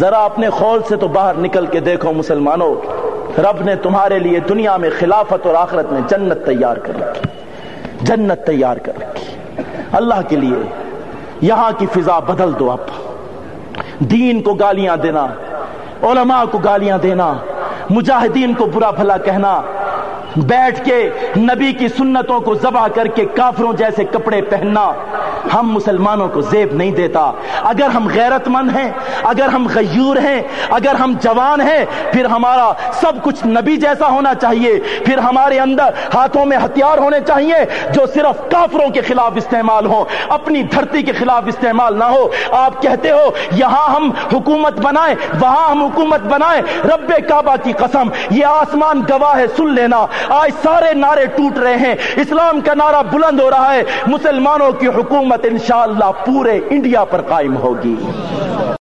ذرا اپنے خول سے تو باہر نکل کے دیکھو مسلمانوں، رب نے تمہارے لیے دنیا میں خلافت اور آخرت میں جنت تیار کر رکھی۔ جنت تیار کر رکھی۔ اللہ کے لیے یہاں کی فضا بدل دو اب۔ دین کو گالیاں دینا، علماء کو گالیاں دینا، مجاہدین کو برا بھلا کہنا، بیٹھ کے نبی کی سنتوں کو ذبح کر کے کافروں جیسے کپڑے پہننا۔ ہم مسلمانوں کو زیب نہیں دیتا۔ اگر ہم غیرت مند ہیں، اگر ہم غیور ہیں، اگر ہم جوان ہیں، پھر ہمارا سب کچھ نبی جیسا ہونا چاہیے۔ پھر ہمارے اندر ہاتھوں میں ہتھیار ہونے چاہیے جو صرف کافروں کے خلاف استعمال ہو اپنی دھرتی کے خلاف استعمال نہ ہو۔ آپ کہتے ہو، یہاں ہم حکومت بنائیں، وہاں ہم حکومت بنائیں۔ رب کعبہ کی قسم، یہ آسمان گواہ ہے، سن لینا۔ آج سارے نعرے ٹوٹ رہے ہیں۔ اسلام کا نعرہ بلند ہو رہا ہے۔ مسلمانوں کی حکومت انشاءاللہ پورے انڈیا پر قائم ہوگی۔